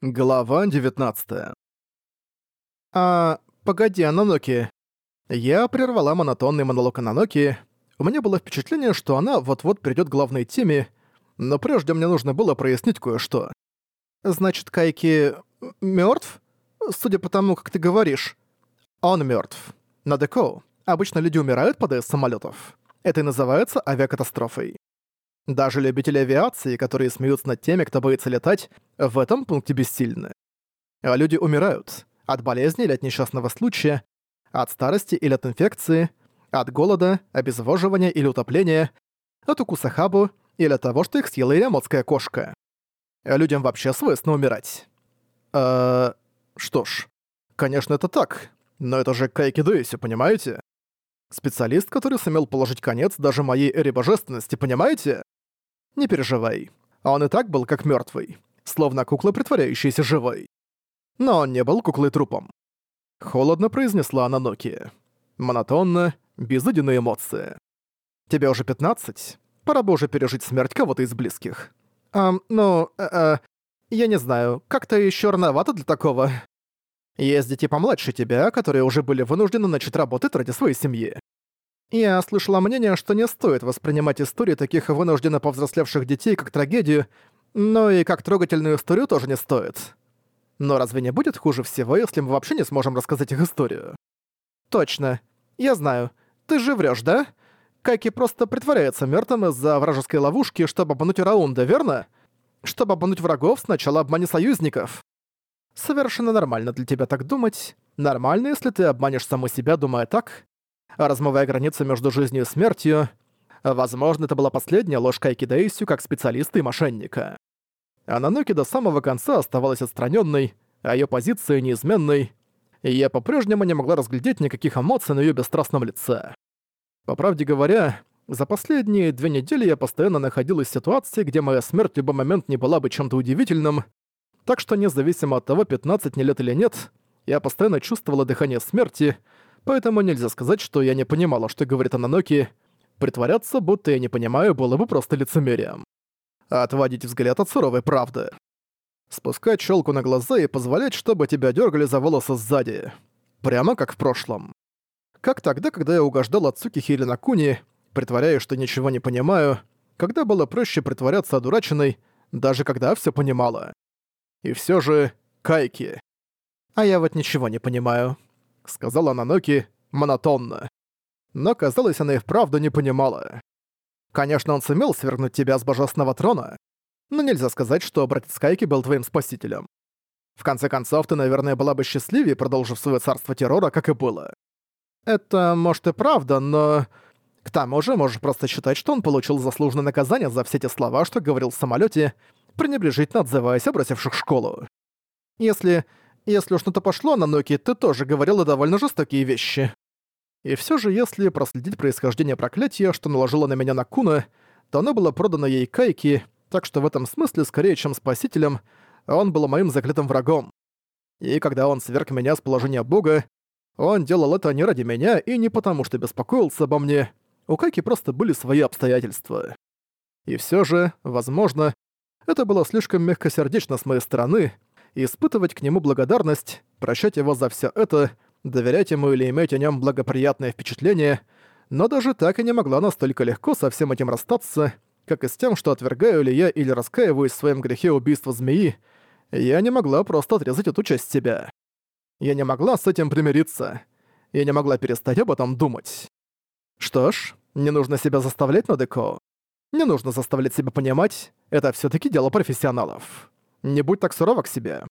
Глава 19 «А, погоди, Ананоки». Я прервала монотонный монолог Ананоки. У меня было впечатление, что она вот-вот перейдет к главной теме, но прежде мне нужно было прояснить кое-что. «Значит, Кайки мертв? Судя по тому, как ты говоришь». «Он мертв. На Деко. Обычно люди умирают, падая с самолетов. Это и называется авиакатастрофой. Даже любители авиации, которые смеются над теми, кто боится летать, в этом пункте бессильны. А люди умирают от болезни или от несчастного случая, от старости или от инфекции, от голода, обезвоживания или утопления, от укуса хабу или от того, что их съела ириамотская кошка. Людям вообще свойственно умирать. Э, что ж, конечно, это так, но это же Кайки Дэйси, понимаете? Специалист, который сумел положить конец даже моей эре божественности, понимаете? Не переживай. Он и так был как мертвый, словно кукла, притворяющаяся живой. Но он не был куклой-трупом. Холодно произнесла она Ноки. Монотонно, без единой эмоции. Тебе уже 15? Пора бы уже пережить смерть кого-то из близких. А, ну, э, э, я не знаю, как-то еще рановато для такого. Есть дети помладше тебя, которые уже были вынуждены начать работать ради своей семьи. Я слышала мнение, что не стоит воспринимать истории таких вынужденно повзрослевших детей как трагедию, но и как трогательную историю тоже не стоит. Но разве не будет хуже всего, если мы вообще не сможем рассказать их историю? Точно. Я знаю. Ты же врёшь, да? Кайки просто притворяется мёртвым из-за вражеской ловушки, чтобы обмануть Раунда, верно? Чтобы обмануть врагов, сначала обмани союзников. Совершенно нормально для тебя так думать. Нормально, если ты обманешь саму себя, думая так, размывая границу между жизнью и смертью. Возможно, это была последняя ложь Кайки Дейсю как специалиста и мошенника. Ананоки до самого конца оставалась отстраненной, а ее позиция неизменной, и я по-прежнему не могла разглядеть никаких эмоций на ее бесстрастном лице. По правде говоря, за последние две недели я постоянно находилась в ситуации, где моя смерть в любой момент не была бы чем-то удивительным, так что независимо от того, 15 мне лет или нет, я постоянно чувствовала дыхание смерти, поэтому нельзя сказать, что я не понимала, что говорит Ананоки. Притворяться, будто я не понимаю, было бы просто лицемерием. Отводить взгляд от суровой правды. Спускать челку на глаза и позволять, чтобы тебя дергали за волосы сзади. Прямо как в прошлом. Как тогда, когда я угождал от Цукихи или Накуни, притворяясь, что ничего не понимаю, когда было проще притворяться одураченной, даже когда все понимала. И все же Кайки. А я вот ничего не понимаю сказала Наноки монотонно. Но, казалось, она и вправду не понимала. Конечно, он сумел свергнуть тебя с божественного трона, но нельзя сказать, что братец Кайки был твоим спасителем. В конце концов, ты, наверное, была бы счастливее, продолжив свое царство террора, как и было. Это, может, и правда, но... К тому же, можешь просто считать, что он получил заслуженное наказание за все те слова, что говорил в самолете, пренебрежительно отзываясь о школу. Если если уж что-то пошло на Ноки, ты тоже говорила довольно жестокие вещи. И все же, если проследить происхождение проклятия, что наложило на меня Накуна, то оно было продано ей Кайки, так что в этом смысле, скорее чем спасителем, он был моим заклятым врагом. И когда он сверг меня с положения бога, он делал это не ради меня и не потому, что беспокоился обо мне. У Кайки просто были свои обстоятельства. И все же, возможно, это было слишком мягкосердечно с моей стороны, испытывать к нему благодарность, прощать его за все это, доверять ему или иметь о нем благоприятное впечатление, но даже так и не могла настолько легко со всем этим расстаться, как и с тем, что отвергаю ли я или раскаиваюсь в своем грехе убийства змеи, я не могла просто отрезать эту часть себя. Я не могла с этим примириться. Я не могла перестать об этом думать. Что ж, не нужно себя заставлять на деко. Не нужно заставлять себя понимать, это все таки дело профессионалов. Не будь так сурова к себе.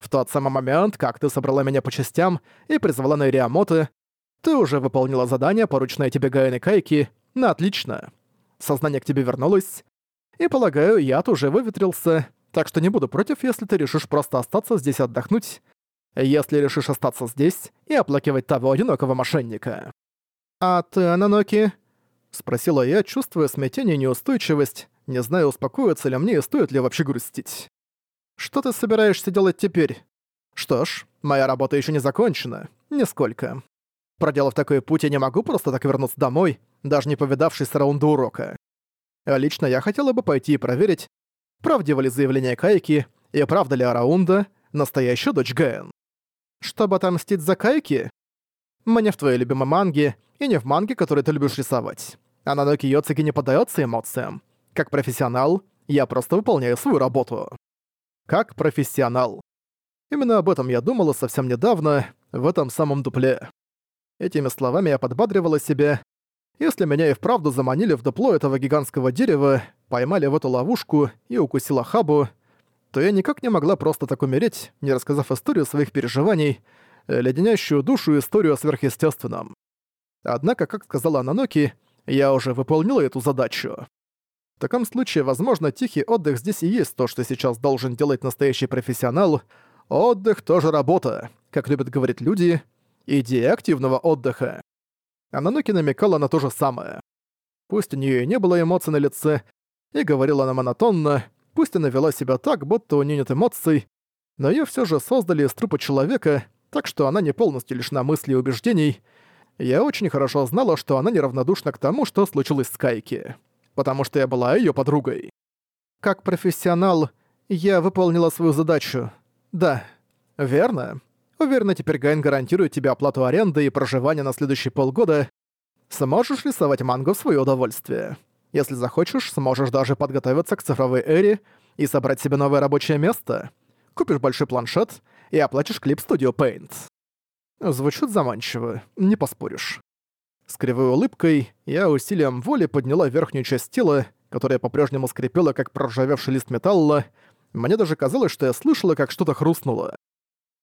В тот самый момент, как ты собрала меня по частям и призвала на Ириамоты, ты уже выполнила задание, порученное тебе Гайны Кайки, на отлично. Сознание к тебе вернулось, и, полагаю, яд уже выветрился, так что не буду против, если ты решишь просто остаться здесь отдохнуть, если решишь остаться здесь и оплакивать того одинокого мошенника. «А ты, Ананоки?» — спросила я, чувствуя смятение и неустойчивость, не зная, успокоиться ли мне и стоит ли вообще грустить. Что ты собираешься делать теперь? Что ж, моя работа еще не закончена. Нисколько. Проделав такой путь, я не могу просто так вернуться домой, даже не повидавшись с раунда урока. Лично я хотела бы пойти и проверить, правдиво ли заявление Кайки, И правда ли Араунда настоящая дочь Гаэн? Чтобы отомстить за Кайки? Мне в твоей любимой манге, и не в манге, которую ты любишь рисовать. А Наноки Йоцуки не поддается эмоциям. Как профессионал, я просто выполняю свою работу. Как профессионал. Именно об этом я думала совсем недавно, в этом самом дупле. Этими словами я подбадривала себя. Если меня и вправду заманили в дупло этого гигантского дерева, поймали в эту ловушку и укусила Хабу, то я никак не могла просто так умереть, не рассказав историю своих переживаний, леденящую душу историю о сверхъестественном. Однако, как сказала Ананоки, я уже выполнила эту задачу. В таком случае, возможно, тихий отдых здесь и есть то, что сейчас должен делать настоящий профессионал. Отдых тоже работа, как любят говорить люди, идея активного отдыха. Ананоки намекала на то же самое. Пусть у нее и не было эмоций на лице, и говорила она монотонно, пусть она вела себя так, будто у нее нет эмоций, но ее все же создали из трупа человека, так что она не полностью лишена мыслей и убеждений, я очень хорошо знала, что она неравнодушна к тому, что случилось с Кайки, потому что я была ее подругой. Как профессионал, я выполнила свою задачу. Да, верно. Уверена, теперь Гайн гарантирует тебе оплату аренды и проживания на следующие полгода. Сможешь рисовать мангу в свое удовольствие. Если захочешь, сможешь даже подготовиться к цифровой эре и собрать себе новое рабочее место. Купишь большой планшет и оплатишь клип Studio Paint. Звучит заманчиво, не поспоришь. С кривой улыбкой я усилием воли подняла верхнюю часть тела, которая по-прежнему скрипела, как проржавевший лист металла. Мне даже казалось, что я слышала, как что-то хрустнуло.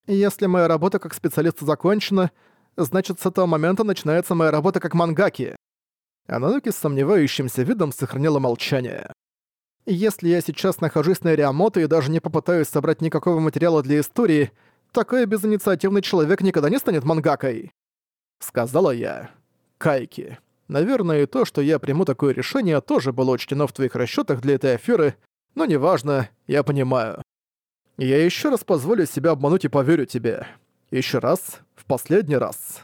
Если моя работа как специалиста закончена, значит, с этого момента начинается моя работа как мангаки. Анануки с сомневающимся видом сохранила молчание. Если я сейчас нахожусь на Риамото и даже не попытаюсь собрать никакого материала для истории, такой безинициативный человек никогда не станет мангакой. Сказала я. Кайки. Наверное, и то, что я приму такое решение, тоже было учтено в твоих расчетах для этой аферы, но неважно, я понимаю. Я еще раз позволю себя обмануть и поверю тебе. Еще раз, в последний раз.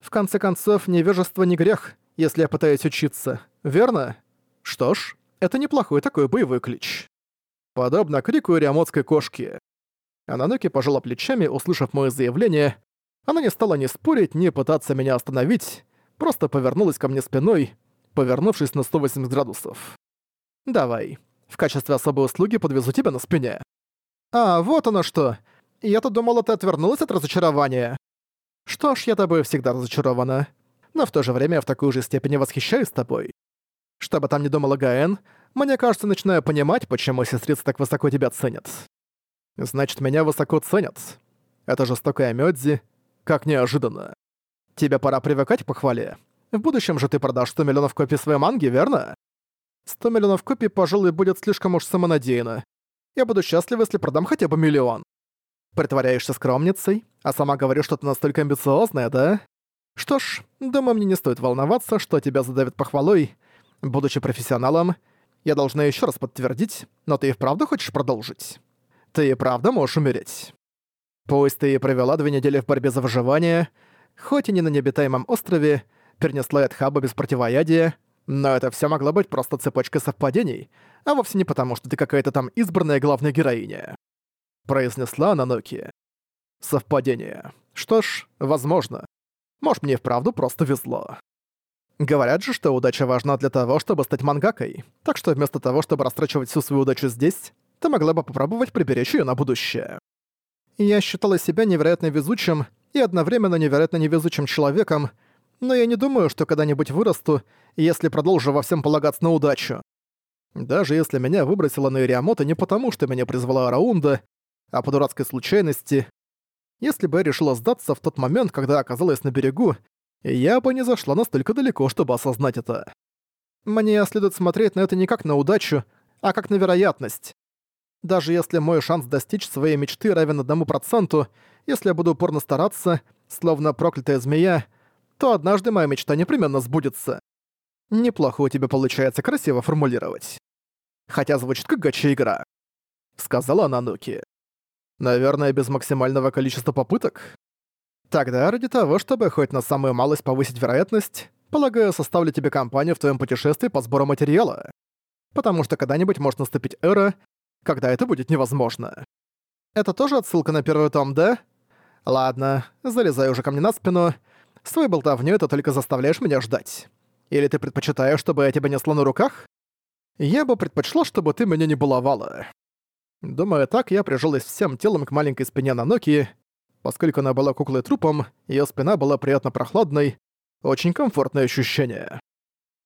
В конце концов, невежество не грех, если я пытаюсь учиться, верно? Что ж, это неплохой такой боевой клич. Подобно крику риамотской кошки. Ананоки пожала плечами, услышав мое заявление. Она не стала ни спорить, ни пытаться меня остановить, просто повернулась ко мне спиной, повернувшись на 180 градусов. «Давай. В качестве особой услуги подвезу тебя на спине». «А, вот оно что. Я-то думала, ты отвернулась от разочарования». «Что ж, я тобой всегда разочарована. Но в то же время я в такой же степени восхищаюсь тобой. Что бы там ни думала Гаэн, мне кажется, начинаю понимать, почему сестрица так высоко тебя ценят. Значит, меня высоко ценят. Это жестокая Мёдзи. Как неожиданно. Тебе пора привыкать к похвале. В будущем же ты продашь 100 миллионов копий своей манги, верно? 100 миллионов копий, пожалуй, будет слишком уж самонадеянно. Я буду счастлив, если продам хотя бы миллион. Притворяешься скромницей, а сама говоришь, что ты настолько амбициозная, да? Что ж, думаю, мне не стоит волноваться, что тебя задавят похвалой. Будучи профессионалом, я должна еще раз подтвердить, но ты и вправду хочешь продолжить? ты и правда можешь умереть. Пусть ты и провела две недели в борьбе за выживание, хоть и не на необитаемом острове, перенесла от хаба без противоядия, но это все могло быть просто цепочкой совпадений, а вовсе не потому, что ты какая-то там избранная главная героиня. Произнесла Наноки. Совпадение. Что ж, возможно. Может, мне вправду просто везло. Говорят же, что удача важна для того, чтобы стать мангакой, так что вместо того, чтобы растрачивать всю свою удачу здесь, ты могла бы попробовать приберечь её на будущее. Я считала себя невероятно везучим и одновременно невероятно невезучим человеком, но я не думаю, что когда-нибудь вырасту, если продолжу во всем полагаться на удачу. Даже если меня выбросило на Ириамото не потому, что меня призвала Араунда, а по дурацкой случайности, если бы я решила сдаться в тот момент, когда оказалась на берегу, я бы не зашла настолько далеко, чтобы осознать это. Мне следует смотреть на это не как на удачу, а как на вероятность. Даже если мой шанс достичь своей мечты равен одному проценту, если я буду упорно стараться, словно проклятая змея, то однажды моя мечта непременно сбудется. Неплохо у тебя получается красиво формулировать. Хотя звучит как гача-игра. Сказала Нануки. Наверное, без максимального количества попыток? Тогда ради того, чтобы хоть на самую малость повысить вероятность, полагаю, составлю тебе компанию в твоем путешествии по сбору материала. Потому что когда-нибудь может наступить эра, когда это будет невозможно. Это тоже отсылка на первый том, да? Ладно, залезай уже ко мне на спину. С твоей болтовнёй ты только заставляешь меня ждать. Или ты предпочитаешь, чтобы я тебя несла на руках? Я бы предпочла, чтобы ты меня не баловала. Думаю, так я прижалась всем телом к маленькой спине Наноки. Поскольку она была куклой трупом, её спина была приятно прохладной, очень комфортное ощущение.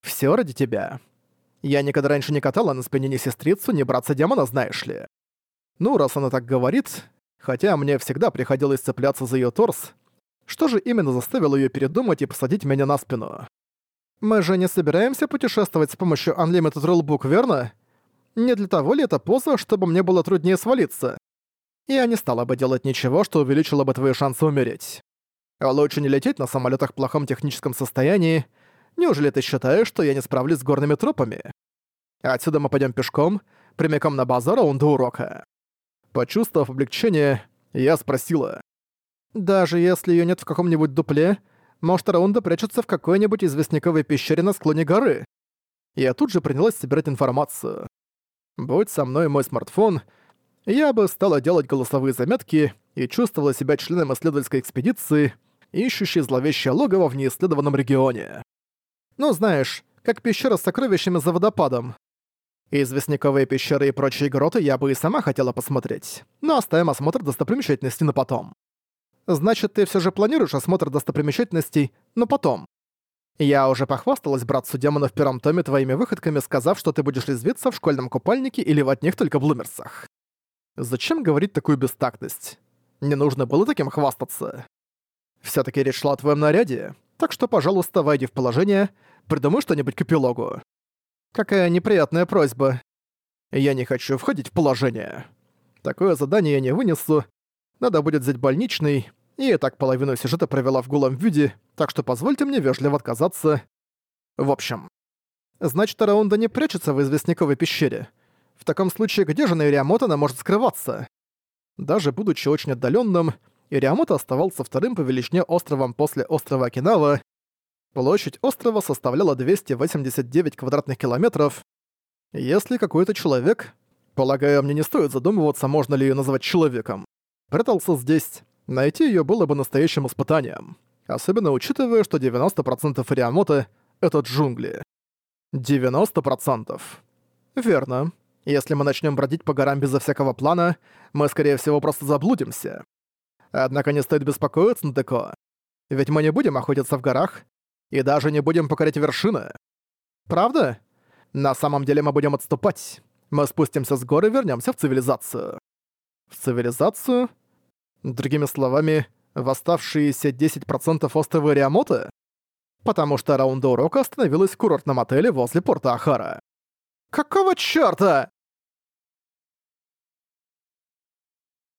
Всё ради тебя. Я никогда раньше не катала на спине ни сестрицу, ни братца-демона, знаешь ли. Ну, раз она так говорит, хотя мне всегда приходилось цепляться за её торс, что же именно заставило её передумать и посадить меня на спину? Мы же не собираемся путешествовать с помощью Unlimited Rulebook, верно? Не для того ли это поза, чтобы мне было труднее свалиться? Я не стала бы делать ничего, что увеличило бы твои шансы умереть. Лучше не лететь на самолетах в плохом техническом состоянии. Неужели ты считаешь, что я не справлюсь с горными тропами? Отсюда мы пойдем пешком, прямиком на базар раунда урока. Почувствовав облегчение, я спросила. Даже если ее нет в каком-нибудь дупле, может, Раунда прячется в какой-нибудь известняковой пещере на склоне горы? Я тут же принялась собирать информацию. Будь со мной мой смартфон, я бы стала делать голосовые заметки и чувствовала себя членом исследовательской экспедиции, ищущей зловещее логово в неисследованном регионе. Ну, знаешь, как пещера с сокровищами за водопадом. Известняковые пещеры и прочие гроты я бы и сама хотела посмотреть, но оставим осмотр достопримечательностей на потом. Значит, ты все же планируешь осмотр достопримечательностей, но потом. Я уже похвасталась братцу демона в первом томе твоими выходками, сказав, что ты будешь резвиться в школьном купальнике или в одних только блумерсах. Зачем говорить такую бестактность? Не нужно было таким хвастаться. все таки речь шла о твоем наряде, так что, пожалуйста, войди в положение, придумай что-нибудь к эпилогу. Какая неприятная просьба. Я не хочу входить в положение. Такое задание я не вынесу. Надо будет взять больничный, и так половину сюжета провела в голом виде, так что позвольте мне вежливо отказаться. В общем. Значит, Раунда не прячется в известняковой пещере. В таком случае, где же на Ириамото она может скрываться? Даже будучи очень отдаленным, Ириамото оставался вторым по величине островом после острова Окинава. Площадь острова составляла 289 квадратных километров. Если какой-то человек, полагаю, мне не стоит задумываться, можно ли ее назвать человеком, прятался здесь, Найти её было бы настоящим испытанием. Особенно учитывая, что 90% Риамота — это джунгли. 90%. Верно. Если мы начнём бродить по горам безо всякого плана, мы, скорее всего, просто заблудимся. Однако не стоит беспокоиться, Нтеко. Ведь мы не будем охотиться в горах, и даже не будем покорять вершины. Правда? На самом деле мы будем отступать. Мы спустимся с горы и вернёмся в цивилизацию. В цивилизацию? Другими словами, в оставшиеся 10% острова Риамота? Потому что раунда урока остановилась в курортном отеле возле порта Ахара. «Какого чёрта?»